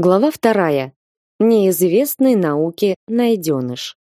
Глава вторая. Неизвестный науке найденыш.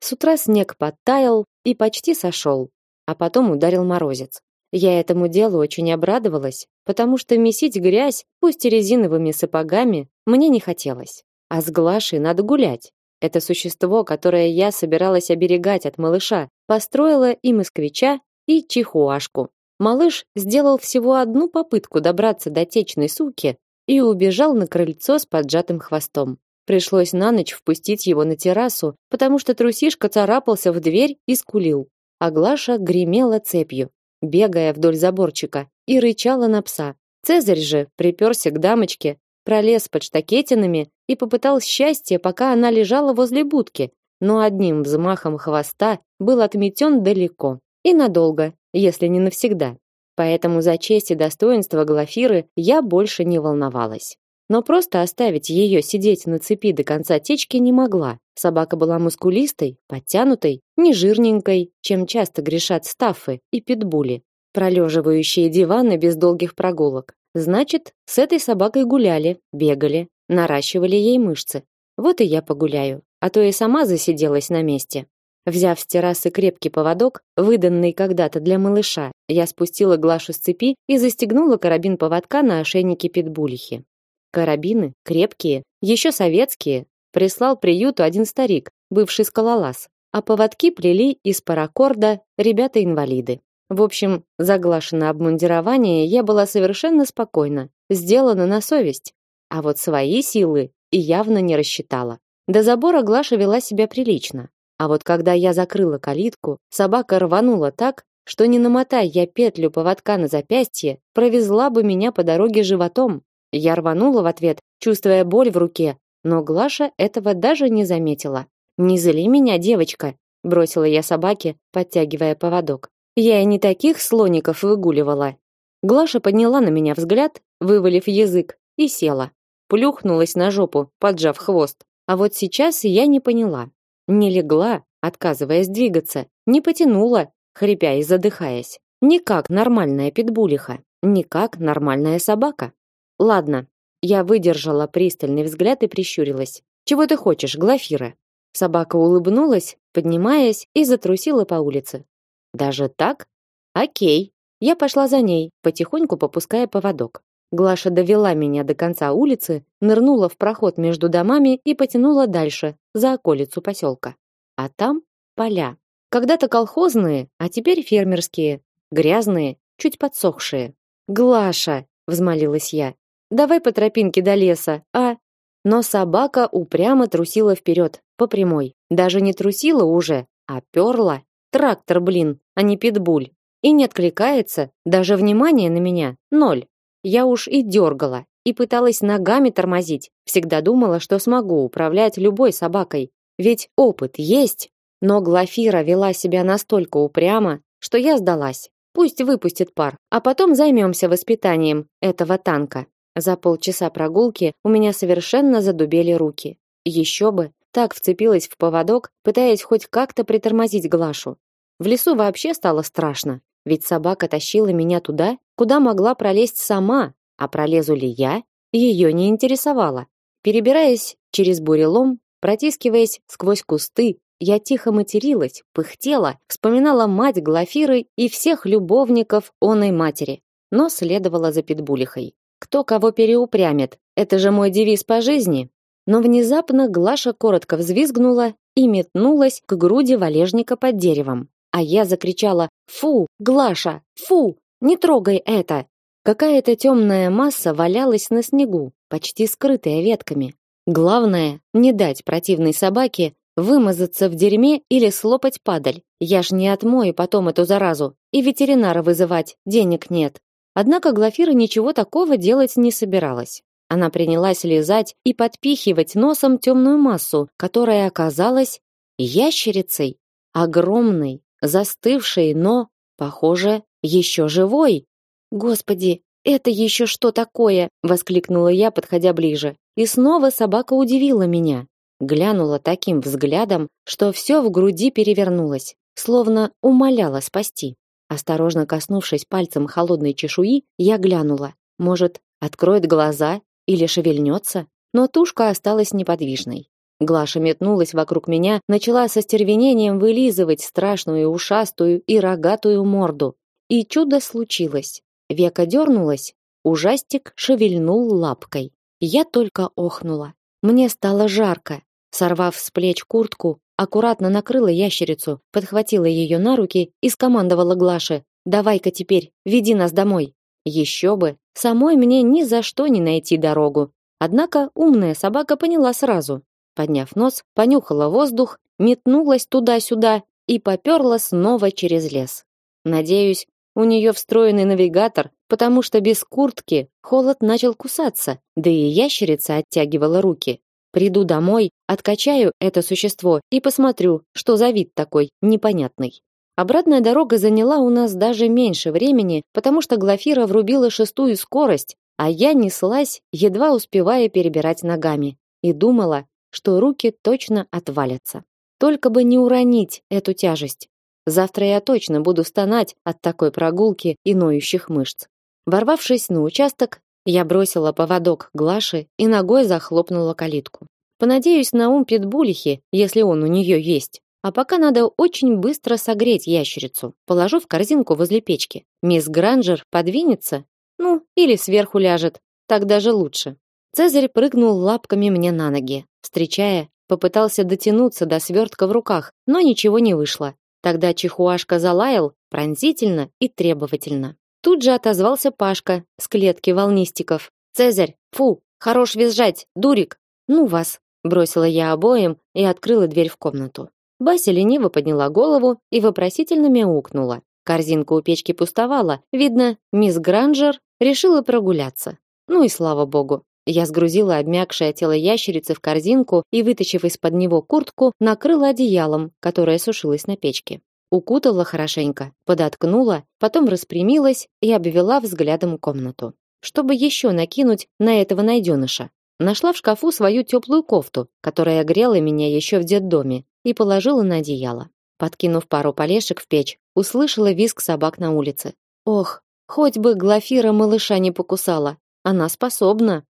С утра снег подтаял и почти сошел, а потом ударил морозец. Я этому делу очень обрадовалась, потому что месить грязь, пусть и резиновыми сапогами, мне не хотелось. А с Глашей надо гулять. Это существо, которое я собиралась оберегать от малыша, построила и москвича, и чихуашку. Малыш сделал всего одну попытку добраться до течной суки, и убежал на крыльцо с поджатым хвостом. Пришлось на ночь впустить его на террасу, потому что трусишка царапался в дверь и скулил. А Глаша гремела цепью, бегая вдоль заборчика, и рычала на пса. Цезарь же приперся к дамочке, пролез под штакетинами и попытал счастье, пока она лежала возле будки, но одним взмахом хвоста был отметен далеко. И надолго, если не навсегда. Поэтому за честь и достоинство Глафиры я больше не волновалась. Но просто оставить ее сидеть на цепи до конца течки не могла. Собака была мускулистой, подтянутой, не жирненькой, чем часто грешат стаффы и питбули, пролеживающие диваны без долгих прогулок. Значит, с этой собакой гуляли, бегали, наращивали ей мышцы. Вот и я погуляю, а то и сама засиделась на месте. Взяв с террасы крепкий поводок, выданный когда-то для малыша, я спустила Глашу с цепи и застегнула карабин поводка на ошейнике питбулихи. Карабины крепкие, еще советские, прислал приюту один старик, бывший скалолаз, а поводки плели из паракорда ребята-инвалиды. В общем, за Глашино обмундирование я была совершенно спокойна, сделано на совесть, а вот свои силы и явно не рассчитала. До забора Глаша вела себя прилично, а вот когда я закрыла калитку, собака рванула так, что не намотай я петлю поводка на запястье, провезла бы меня по дороге животом. Я рванула в ответ, чувствуя боль в руке, но Глаша этого даже не заметила. «Не зли меня, девочка», — бросила я собаке, подтягивая поводок. Я и не таких слоников выгуливала. Глаша подняла на меня взгляд, вывалив язык, и села. Плюхнулась на жопу, поджав хвост. А вот сейчас я не поняла, не легла, отказываясь двигаться, не потянула, хрипя и задыхаясь. Не как нормальная питбулиха, не как нормальная собака. Ладно, я выдержала пристальный взгляд и прищурилась. Чего ты хочешь, Глафира? Собака улыбнулась, поднимаясь и затрусила по улице. Даже так? О'кей. Я пошла за ней, потихоньку попуская поводок. Глаша довела меня до конца улицы, нырнула в проход между домами и потянула дальше, за околицу поселка. А там поля. Когда-то колхозные, а теперь фермерские, грязные, чуть подсохшие. "Глаша", взмолилась я. "Давай по тропинке до леса, а?" Но собака упрямо трусила вперед, по прямой. Даже не трусила уже, а перла. Трактор, блин, а не питбуль. И не откликается, даже внимания на меня ноль. Я уж и дергала, и пыталась ногами тормозить. Всегда думала, что смогу управлять любой собакой. Ведь опыт есть. Но Глафира вела себя настолько упрямо, что я сдалась. Пусть выпустит пар, а потом займемся воспитанием этого танка. За полчаса прогулки у меня совершенно задубели руки. Еще бы, так вцепилась в поводок, пытаясь хоть как-то притормозить Глашу. В лесу вообще стало страшно. Ведь собака тащила меня туда, куда могла пролезть сама, а пролезу ли я, ее не интересовало. Перебираясь через бурелом, протискиваясь сквозь кусты, я тихо материлась, пыхтела, вспоминала мать Глафиры и всех любовников оной матери, но следовала за питбулихой. Кто кого переупрямит, это же мой девиз по жизни. Но внезапно Глаша коротко взвизгнула и метнулась к груди валежника под деревом. А я закричала «Фу, Глаша, фу, не трогай это!» Какая-то темная масса валялась на снегу, почти скрытая ветками. Главное, не дать противной собаке вымазаться в дерьме или слопать падаль. Я ж не отмою потом эту заразу, и ветеринара вызывать денег нет. Однако Глафира ничего такого делать не собиралась. Она принялась лизать и подпихивать носом темную массу, которая оказалась ящерицей, огромной, застывшей, но, похоже, еще живой. Господи, это еще что такое? воскликнула я, подходя ближе. И снова собака удивила меня. Глянула таким взглядом, что все в груди перевернулось, словно умоляла спасти. Осторожно коснувшись пальцем холодной чешуи, я глянула. Может, откроет глаза или шевельнется? но тушка осталась неподвижной. Глаша метнулась вокруг меня, начала со стервенением вылизывать страшную ушастую и рогатую морду. И чудо случилось. Века дернулась, ужастик шевельнул лапкой. Я только охнула. Мне стало жарко. Сорвав с плеч куртку, аккуратно накрыла ящерицу, подхватила ее на руки и скомандовала Глаше: "Давай-ка теперь, веди нас домой". Еще бы, самой мне ни за что не найти дорогу. Однако умная собака поняла сразу. Подняв нос, понюхала воздух, метнулась туда-сюда и поперла снова через лес. Надеюсь, у нее встроенный навигатор, потому что без куртки холод начал кусаться, да и ящерица оттягивала руки. Приду домой, откачаю это существо и посмотрю, что за вид такой непонятный. Обратная дорога заняла у нас даже меньше времени, потому что Глафира врубила шестую скорость, а я неслась, едва успевая перебирать ногами, и думала, что руки точно отвалятся. Только бы не уронить эту тяжесть. Завтра я точно буду стонать от такой прогулки и ноющих мышц. Ворвавшись на участок, я бросила поводок Глаши и ногой захлопнула калитку. Понадеюсь на ум питбулихи, если он у нее есть. А пока надо очень быстро согреть ящерицу. Положу в корзинку возле печки. Мисс Гранжер подвинется, ну, или сверху ляжет. Так даже лучше. Цезарь прыгнул лапками мне на ноги, встречая, попытался дотянуться до свертка в руках, но ничего не вышло. Тогда чихуашка залаял пронзительно и требовательно. Тут же отозвался Пашка с клетки волнистиков. Цезарь, фу, хорош визжать, дурик. Ну вас, бросила я обоим и открыла дверь в комнату. Бася лениво подняла голову и вопросительно мяукнула. Корзинка у печки пустовала. Видно, мисс Гранжер решила прогуляться. Ну и слава богу. Я сгрузила обмякшее тело ящерицы в корзинку и, вытащив из-под него куртку, накрыла одеялом, которое сушилось на печке. Укутала хорошенько, подоткнула, потом распрямилась и обвела взглядом комнату. Чтобы еще накинуть на этого найденыша. Нашла в шкафу свою теплую кофту, которая грела меня еще в детдоме, и положила на одеяло. Подкинув пару полешек в печь, услышала визг собак на улице. Ох, хоть бы Глафира малыша не покусала. Она способна.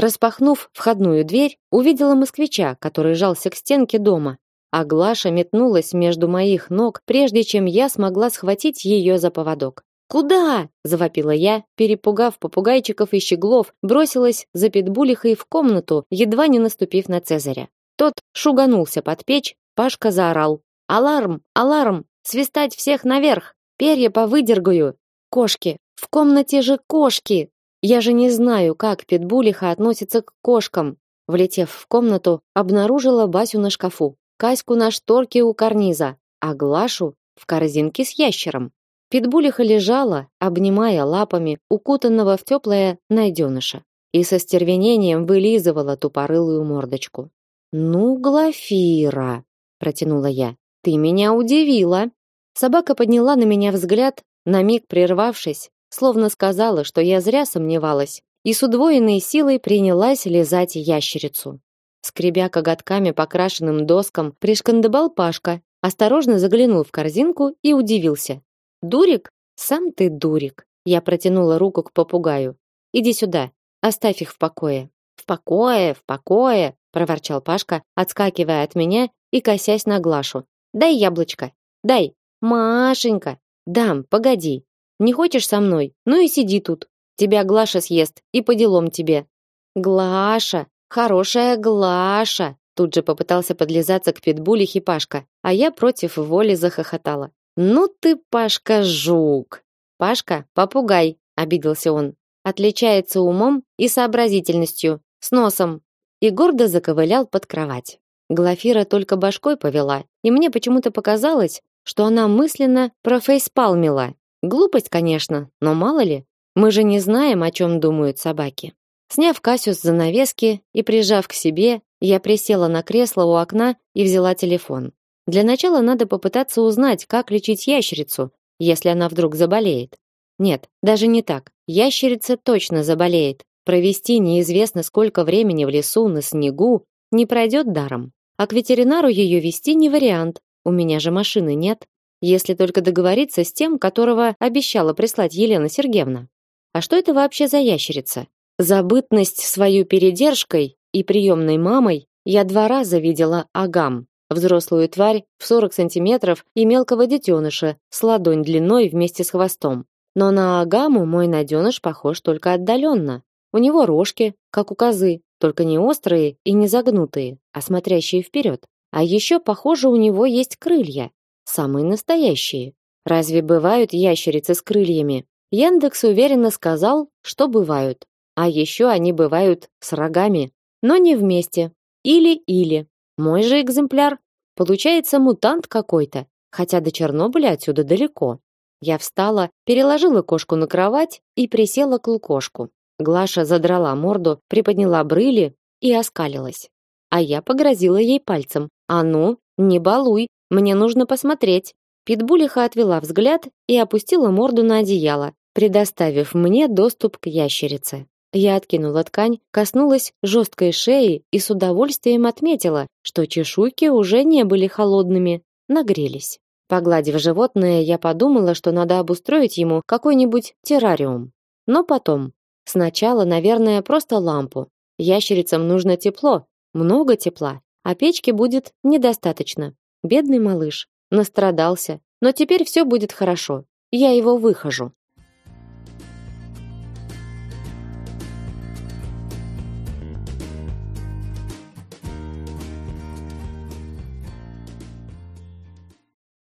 Распахнув входную дверь, увидела москвича, который жался к стенке дома, а Глаша метнулась между моих ног, прежде чем я смогла схватить ее за поводок. «Куда?» – завопила я, перепугав попугайчиков и щеглов, бросилась за питбулихой в комнату, едва не наступив на Цезаря. Тот шуганулся под печь, Пашка заорал. «Аларм! Аларм! Свистать всех наверх! Перья повыдергаю! Кошки! В комнате же кошки!» Я же не знаю, как питбулиха относится к кошкам. Влетев в комнату, обнаружила Басю на шкафу, Каську на шторке у карниза, а Глашу в корзинке с ящером. Питбулиха лежала, обнимая лапами укутанного в теплое найденыша, и со стервенением вылизывала тупорылую мордочку. «Ну, Глафира!» – протянула я. «Ты меня удивила!» Собака подняла на меня взгляд, на миг прервавшись, словно сказала, что я зря сомневалась, и с удвоенной силой принялась лизать ящерицу. Скребя коготками по крашенным доскам, пришкандыбал Пашка, осторожно заглянул в корзинку и удивился. «Дурик? Сам ты дурик!» Я протянула руку к попугаю. «Иди сюда, оставь их в покое». «В покое, в покое!» проворчал Пашка, отскакивая от меня и косясь на Глашу. «Дай яблочко! Дай! Машенька! Дам, погоди!» Не хочешь со мной? Ну и сиди тут. Тебя Глаша съест, и по делам тебе. Глаша, хорошая Глаша. Тут же попытался подлизаться к питбуле Хипашка, а я против воли захохотала. Ну ты, Пашка, жук. Пашка, попугай, обиделся он. Отличается умом и сообразительностью, с носом. И гордо заковылял под кровать. Глафира только башкой повела, и мне почему-то показалось, что она мысленно профейспалмила Глупость, конечно, но мало ли, мы же не знаем, о чем думают собаки. Сняв Касю с занавески и прижав к себе, я присела на кресло у окна и взяла телефон. Для начала надо попытаться узнать, как лечить ящерицу, если она вдруг заболеет. Нет, даже не так. Ящерица точно заболеет. Провести неизвестно сколько времени в лесу на снегу не пройдет даром. А к ветеринару ее вести не вариант. У меня же машины нет если только договориться с тем, которого обещала прислать Елена Сергеевна. А что это вообще за ящерица? Забытность свою передержкой и приемной мамой я два раза видела агам, взрослую тварь в 40 сантиметров и мелкого детеныша с ладонь длиной вместе с хвостом. Но на агаму мой найденыш похож только отдаленно. У него рожки, как у козы, только не острые и не загнутые, а смотрящие вперед. А еще, похоже, у него есть крылья, самые настоящие. Разве бывают ящерицы с крыльями? Яндекс уверенно сказал, что бывают. А еще они бывают с рогами, но не вместе. Или-или. Мой же экземпляр получается мутант какой-то, хотя до Чернобыля отсюда далеко. Я встала, переложила кошку на кровать и присела к лукошку. Глаша задрала морду, приподняла брыли и оскалилась. А я погрозила ей пальцем. «А ну, не балуй, мне нужно посмотреть». Питбулиха отвела взгляд и опустила морду на одеяло, предоставив мне доступ к ящерице. Я откинула ткань, коснулась жесткой шеи и с удовольствием отметила, что чешуйки уже не были холодными, нагрелись. Погладив животное, я подумала, что надо обустроить ему какой-нибудь террариум. Но потом. Сначала, наверное, просто лампу. Ящерицам нужно тепло, много тепла, а печки будет недостаточно. Бедный малыш настрадался, но теперь все будет хорошо. Я его выхожу.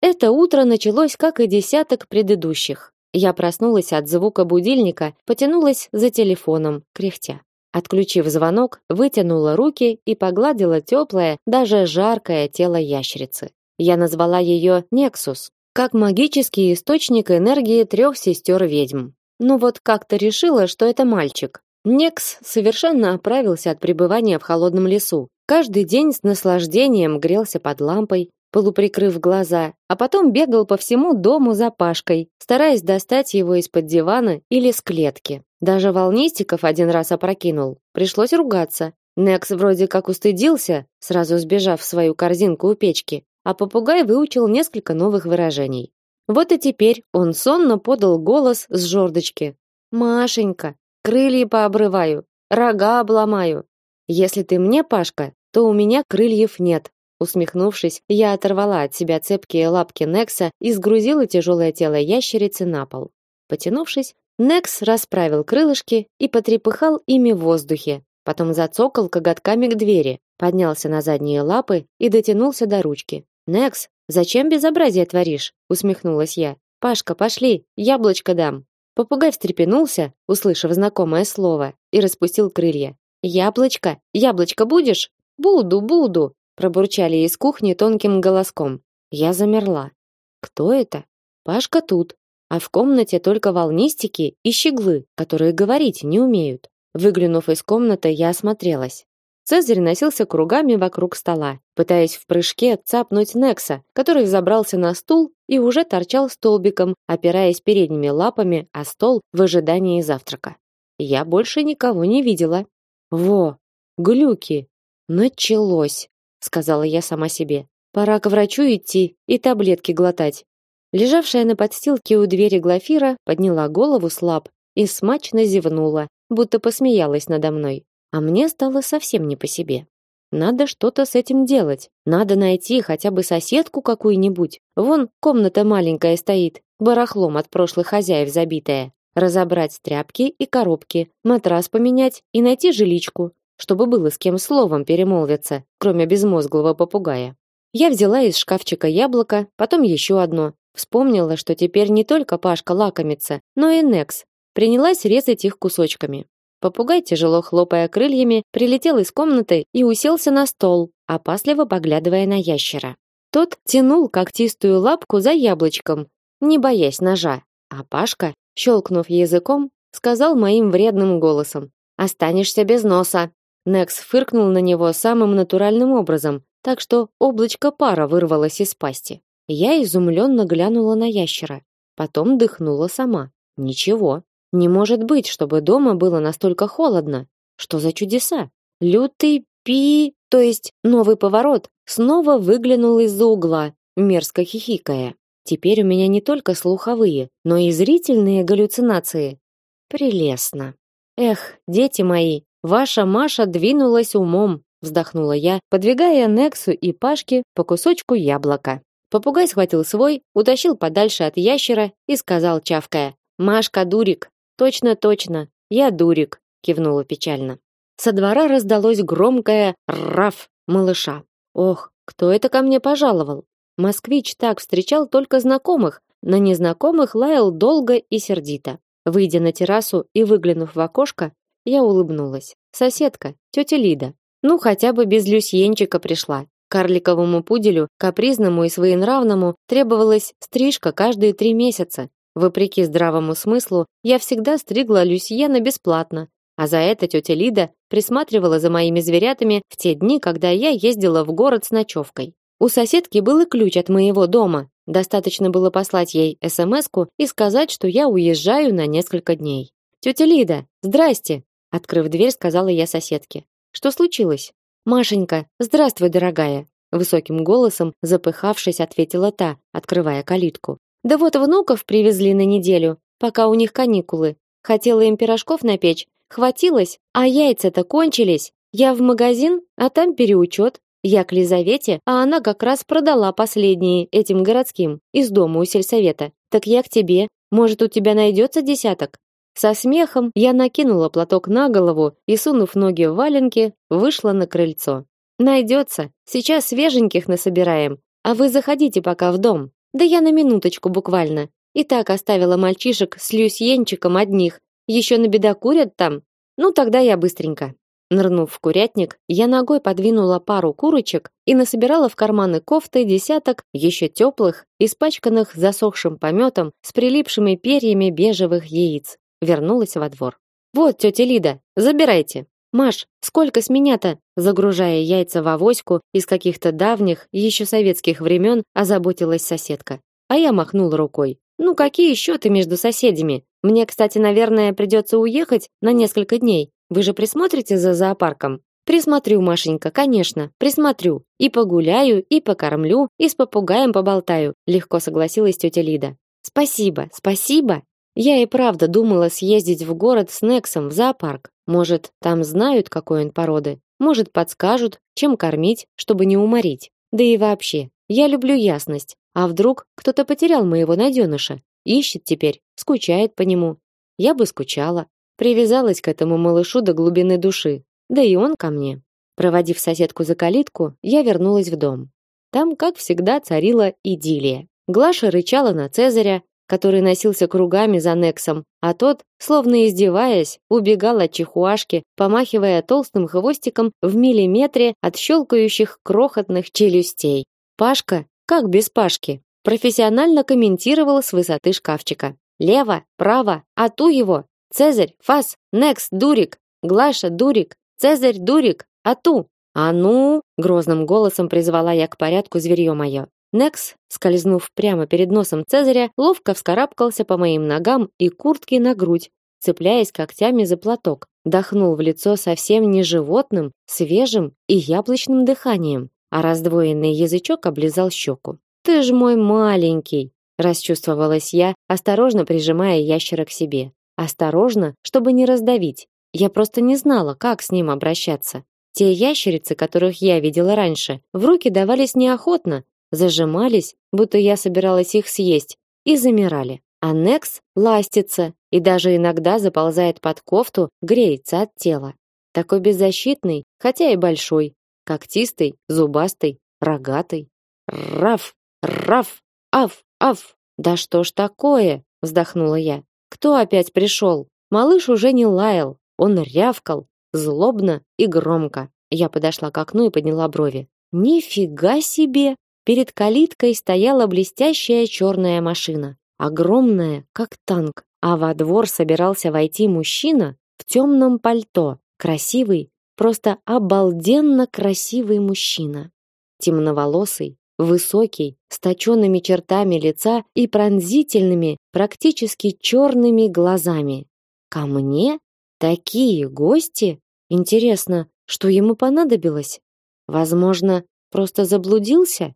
Это утро началось, как и десяток предыдущих. Я проснулась от звука будильника, потянулась за телефоном, кряхтя. Отключив звонок, вытянула руки и погладила теплое, даже жаркое тело ящерицы. Я назвала ее Нексус, как магический источник энергии трех сестер-ведьм. Ну вот как-то решила, что это мальчик. Некс совершенно оправился от пребывания в холодном лесу. Каждый день с наслаждением грелся под лампой, полуприкрыв глаза, а потом бегал по всему дому за Пашкой, стараясь достать его из-под дивана или с клетки. Даже волнистиков один раз опрокинул. Пришлось ругаться. Некс вроде как устыдился, сразу сбежав в свою корзинку у печки, а попугай выучил несколько новых выражений. Вот и теперь он сонно подал голос с жердочки. «Машенька, крылья пообрываю, рога обломаю. Если ты мне, Пашка, то у меня крыльев нет, Усмехнувшись, я оторвала от себя цепкие лапки Некса и сгрузила тяжелое тело ящерицы на пол. Потянувшись, Некс расправил крылышки и потрепыхал ими в воздухе, потом зацокал коготками к двери, поднялся на задние лапы и дотянулся до ручки. «Некс, зачем безобразие творишь?» усмехнулась я. «Пашка, пошли, яблочко дам». Попугай встрепенулся, услышав знакомое слово, и распустил крылья. «Яблочко? Яблочко будешь?» «Буду, буду!» пробурчали из кухни тонким голоском. Я замерла. Кто это? Пашка тут, а в комнате только волнистики и щеглы, которые говорить не умеют. Выглянув из комнаты, я осмотрелась. Цезарь носился кругами вокруг стола, пытаясь в прыжке цапнуть Некса, который забрался на стул и уже торчал столбиком, опираясь передними лапами о стол в ожидании завтрака. Я больше никого не видела. Во, глюки. Началось сказала я сама себе. Пора к врачу идти и таблетки глотать. Лежавшая на подстилке у двери Глафира подняла голову слаб и смачно зевнула, будто посмеялась надо мной. А мне стало совсем не по себе. Надо что-то с этим делать. Надо найти хотя бы соседку какую-нибудь. Вон комната маленькая стоит, барахлом от прошлых хозяев забитая. Разобрать тряпки и коробки, матрас поменять и найти жиличку чтобы было с кем словом перемолвиться, кроме безмозглого попугая. Я взяла из шкафчика яблоко, потом еще одно. Вспомнила, что теперь не только Пашка лакомится, но и Некс. Принялась резать их кусочками. Попугай, тяжело хлопая крыльями, прилетел из комнаты и уселся на стол, опасливо поглядывая на ящера. Тот тянул когтистую лапку за яблочком, не боясь ножа, а Пашка, щелкнув языком, сказал моим вредным голосом: "Останешься без носа". Некс фыркнул на него самым натуральным образом, так что облачко пара вырвалось из пасти. Я изумленно глянула на ящера, потом дыхнула сама. Ничего, не может быть, чтобы дома было настолько холодно. Что за чудеса? Лютый пи, то есть новый поворот, снова выглянул из-за угла, мерзко хихикая. Теперь у меня не только слуховые, но и зрительные галлюцинации. Прелестно. Эх, дети мои, Ваша Маша двинулась умом, вздохнула я, подвигая Нексу и Пашке по кусочку яблока. Попугай схватил свой, утащил подальше от ящера и сказал чавкая: "Машка дурик". "Точно, точно. Я дурик", кивнула печально. Со двора раздалось громкое раф малыша. Ох, кто это ко мне пожаловал? Москвич так встречал только знакомых, на незнакомых лаял долго и сердито. Выйдя на террасу и выглянув в окошко, я улыбнулась. Соседка, тетя Лида. Ну, хотя бы без Люсьенчика пришла. Карликовому пуделю, капризному и своенравному, требовалась стрижка каждые три месяца. Вопреки здравому смыслу, я всегда стригла Люсьена бесплатно, а за это тетя Лида присматривала за моими зверятами в те дни, когда я ездила в город с ночевкой. У соседки был и ключ от моего дома. Достаточно было послать ей СМСку и сказать, что я уезжаю на несколько дней. Тетя Лида, здрасте, открыв дверь, сказала я соседке. Что случилось? Машенька, здравствуй, дорогая, высоким голосом, запыхавшись, ответила та, открывая калитку. Да вот внуков привезли на неделю, пока у них каникулы. Хотела им пирожков напечь, хватилось, а яйца-то кончились. Я в магазин, а там переучет. Я к Лизавете, а она как раз продала последние этим городским из дома у сельсовета. Так я к тебе. Может, у тебя найдется десяток? Со смехом я накинула платок на голову и, сунув ноги в валенки, вышла на крыльцо. Найдется. Сейчас свеженьких насобираем. А вы заходите пока в дом. Да я на минуточку буквально. И так оставила мальчишек с Люсьенчиком одних. Еще на беда курят там. Ну тогда я быстренько. Нырнув в курятник, я ногой подвинула пару курочек и насобирала в карманы кофты десяток еще теплых, испачканных засохшим пометом с прилипшими перьями бежевых яиц вернулась во двор. Вот тетя Лида, забирайте. Маш, сколько с меня-то? Загружая яйца в авоську из каких-то давних, еще советских времен, озаботилась соседка. А я махнула рукой. Ну какие счеты между соседями? Мне, кстати, наверное, придется уехать на несколько дней. Вы же присмотрите за зоопарком? Присмотрю, Машенька, конечно, присмотрю. И погуляю, и покормлю, и с попугаем поболтаю, легко согласилась тетя Лида. Спасибо, спасибо. Я и правда думала съездить в город с Нексом в зоопарк. Может, там знают, какой он породы. Может, подскажут, чем кормить, чтобы не уморить. Да и вообще, я люблю ясность. А вдруг кто-то потерял моего найденыша? Ищет теперь, скучает по нему. Я бы скучала. Привязалась к этому малышу до глубины души. Да и он ко мне. Проводив соседку за калитку, я вернулась в дом. Там, как всегда, царила идиллия. Глаша рычала на Цезаря, который носился кругами за Нексом, а тот, словно издеваясь, убегал от чихуашки, помахивая толстым хвостиком в миллиметре от щелкающих крохотных челюстей. Пашка, как без Пашки, профессионально комментировал с высоты шкафчика. Лево, право, а ту его. Цезарь, фас, Некс, дурик, Глаша, дурик, Цезарь, дурик, а ту. А ну, грозным голосом призвала я к порядку зверье мое. Некс, скользнув прямо перед носом Цезаря, ловко вскарабкался по моим ногам и куртке на грудь, цепляясь когтями за платок. Дохнул в лицо совсем не животным, свежим и яблочным дыханием, а раздвоенный язычок облизал щеку. «Ты ж мой маленький!» Расчувствовалась я, осторожно прижимая ящера к себе. Осторожно, чтобы не раздавить. Я просто не знала, как с ним обращаться. Те ящерицы, которых я видела раньше, в руки давались неохотно, зажимались, будто я собиралась их съесть, и замирали. А Некс ластится и даже иногда заползает под кофту, греется от тела. Такой беззащитный, хотя и большой, когтистый, зубастый, рогатый. Раф, раф, аф, аф. Да что ж такое? вздохнула я. Кто опять пришел? Малыш уже не лаял, он рявкал, злобно и громко. Я подошла к окну и подняла брови. Нифига себе! Перед калиткой стояла блестящая черная машина, огромная, как танк, а во двор собирался войти мужчина в темном пальто, красивый, просто обалденно красивый мужчина. Темноволосый, высокий, с точенными чертами лица и пронзительными, практически черными глазами. Ко мне такие гости? Интересно, что ему понадобилось? Возможно, просто заблудился?